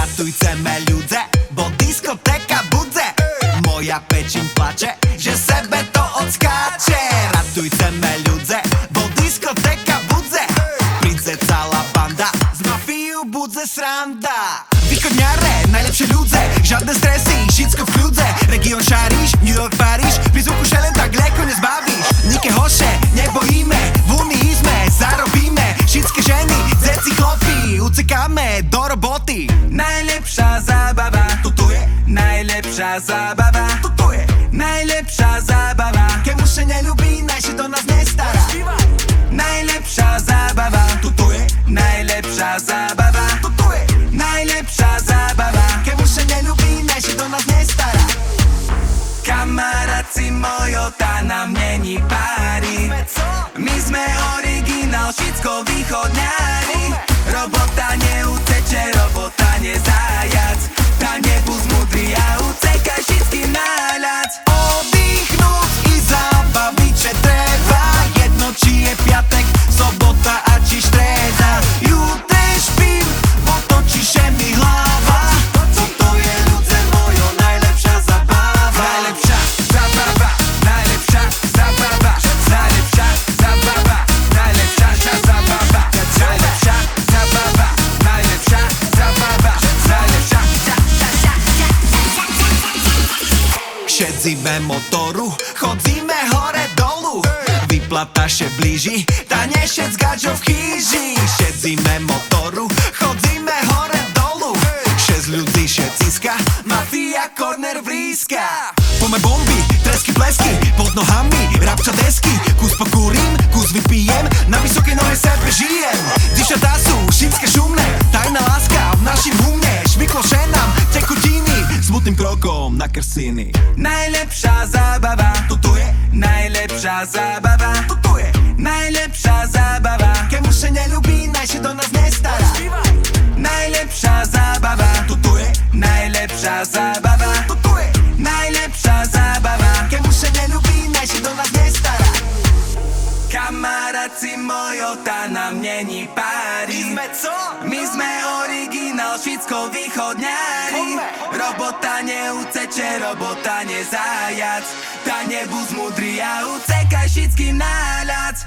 ratujceme ludzie Bo diskoteka budzę Moja peciń płacze, że sebe to odskacze. Ratujceme ludzie, bo diskoteka budzę Pridzę cała banda, z mafiju budzę sranda. Wikoniare, najlepsze ludzie Żadne stresy, wszystko w kludze Region Szarisz, New York, Paryż Blizunku chlopy, ucekáme do roboty. Najlepšia zábava, Toto je, najlepšia zábava, toto je. Najlepšia zábava, Robota neuteče, Siedzimy motoru, chodzimy hore dolu. Wyplata się bliži, ta nie siedz gadzio w chyži Siedzimy motoru, chodzimy hore dolu. Šest ľudí się ciska, mafia corner wriska Pome bomby, tresky plesky, pod nohami, rapča desky Kom na krsini. Najlepša zabava, to, to je najlepša zabava Kamaráci mojo, tá nám není pári. Sme co? My sme originál, všetko východňári. Robota neuceče, robota nezajac. Tá nebus múdry a ucekaj všetkým náľad.